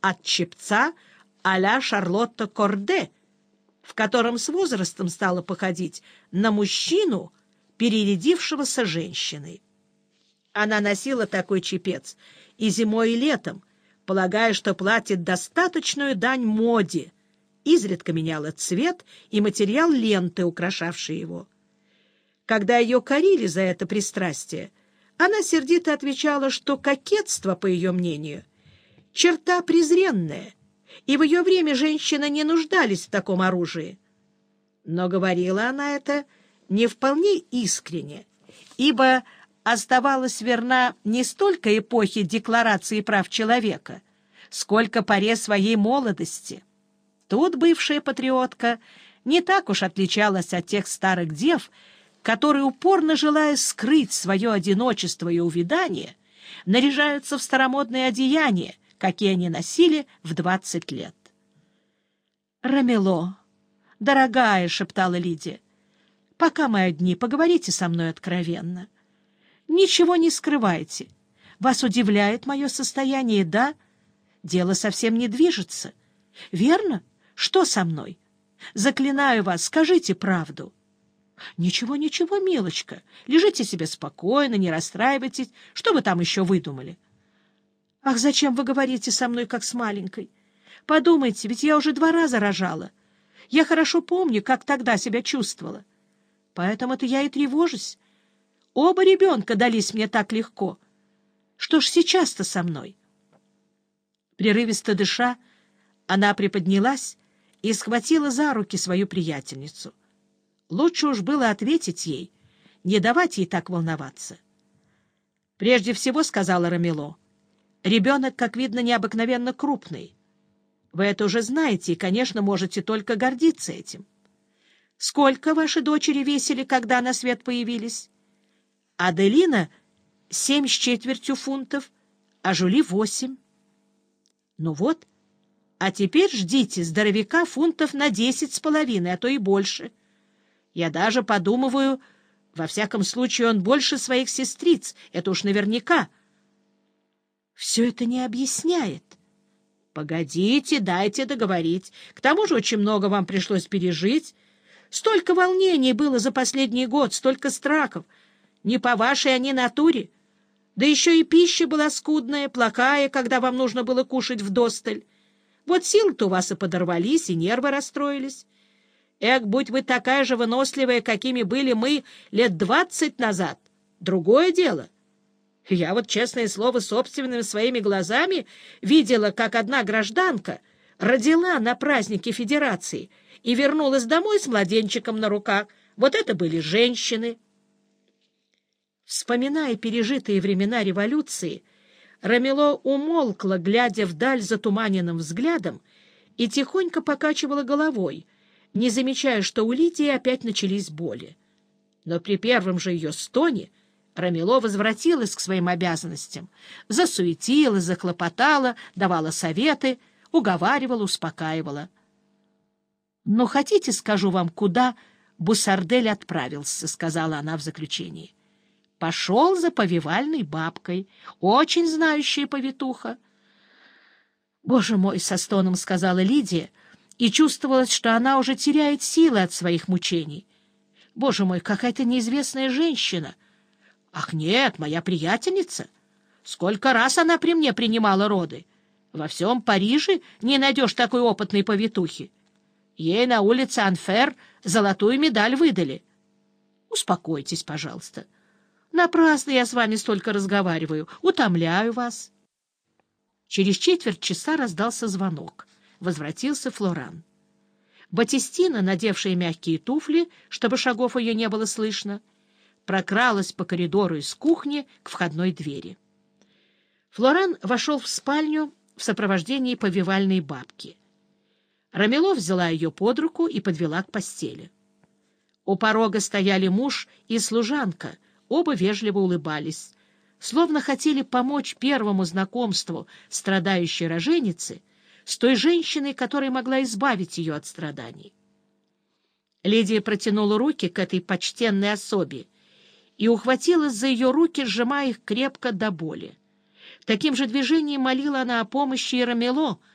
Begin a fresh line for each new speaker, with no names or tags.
от чепца а-ля Шарлотта Корде, в котором с возрастом стала походить на мужчину, перерядившегося женщиной. Она носила такой чепец и зимой, и летом, полагая, что платит достаточную дань моде, изредка меняла цвет и материал ленты, украшавшей его. Когда ее корили за это пристрастие, она сердито отвечала, что кокетство, по ее мнению, черта презренная, и в ее время женщины не нуждались в таком оружии. Но говорила она это не вполне искренне, ибо оставалась верна не столько эпохе Декларации прав человека, сколько поре своей молодости. Тут бывшая патриотка не так уж отличалась от тех старых дев, которые, упорно желая скрыть свое одиночество и увядание, наряжаются в старомодные одеяния, какие они носили в двадцать лет. «Рамело, дорогая», — шептала Лидия, — «пока мы одни, поговорите со мной откровенно». Ничего не скрывайте. Вас удивляет мое состояние, да? Дело совсем не движется. Верно? Что со мной? Заклинаю вас, скажите правду. Ничего, ничего, милочка. Лежите себе спокойно, не расстраивайтесь. Что вы там еще выдумали? Ах, зачем вы говорите со мной, как с маленькой? Подумайте, ведь я уже два раза рожала. Я хорошо помню, как тогда себя чувствовала. Поэтому-то я и тревожусь. Оба ребенка дались мне так легко. Что ж сейчас-то со мной? Прерывисто дыша, она приподнялась и схватила за руки свою приятельницу. Лучше уж было ответить ей, не давать ей так волноваться. «Прежде всего, — сказала Рамило, — ребенок, как видно, необыкновенно крупный. Вы это уже знаете и, конечно, можете только гордиться этим. Сколько ваши дочери весили, когда на свет появились?» Аделина — семь с четвертью фунтов, а Жули — восемь. Ну вот, а теперь ждите здоровяка фунтов на десять с половиной, а то и больше. Я даже подумываю, во всяком случае, он больше своих сестриц, это уж наверняка. Все это не объясняет. Погодите, дайте договорить. К тому же очень много вам пришлось пережить. Столько волнений было за последний год, столько страхов — не по вашей они натуре. Да еще и пища была скудная, плохая, когда вам нужно было кушать вдосталь. Вот силы-то у вас и подорвались, и нервы расстроились. Эх, будь вы такая же выносливая, какими были мы лет двадцать назад. Другое дело. Я вот, честное слово, собственными своими глазами видела, как одна гражданка родила на празднике Федерации и вернулась домой с младенчиком на руках. Вот это были женщины. Вспоминая пережитые времена революции, Рамило умолкла, глядя вдаль затуманенным взглядом, и тихонько покачивала головой, не замечая, что у Лидии опять начались боли. Но при первом же ее стоне Рамило возвратилась к своим обязанностям, засуетила, захлопотала, давала советы, уговаривала, успокаивала. «Но хотите, скажу вам, куда Бусардель отправился?» — сказала она в заключении пошел за повивальной бабкой, очень знающая повитуха. «Боже мой!» — со стоном сказала Лидия, и чувствовалось, что она уже теряет силы от своих мучений. «Боже мой, какая-то неизвестная женщина!» «Ах, нет, моя приятельница! Сколько раз она при мне принимала роды! Во всем Париже не найдешь такой опытной повитухи. Ей на улице Анфер золотую медаль выдали. Успокойтесь, пожалуйста». Напрасно я с вами столько разговариваю, утомляю вас. Через четверть часа раздался звонок. Возвратился Флоран. Батистина, надевшая мягкие туфли, чтобы шагов ее не было слышно, прокралась по коридору из кухни к входной двери. Флоран вошел в спальню в сопровождении повивальной бабки. Рамилов взяла ее под руку и подвела к постели. У порога стояли муж и служанка — Оба вежливо улыбались, словно хотели помочь первому знакомству страдающей роженицы с той женщиной, которая могла избавить ее от страданий. Лидия протянула руки к этой почтенной особе и ухватилась за ее руки, сжимая их крепко до боли. Таким же движением молила она о помощи и Рамело —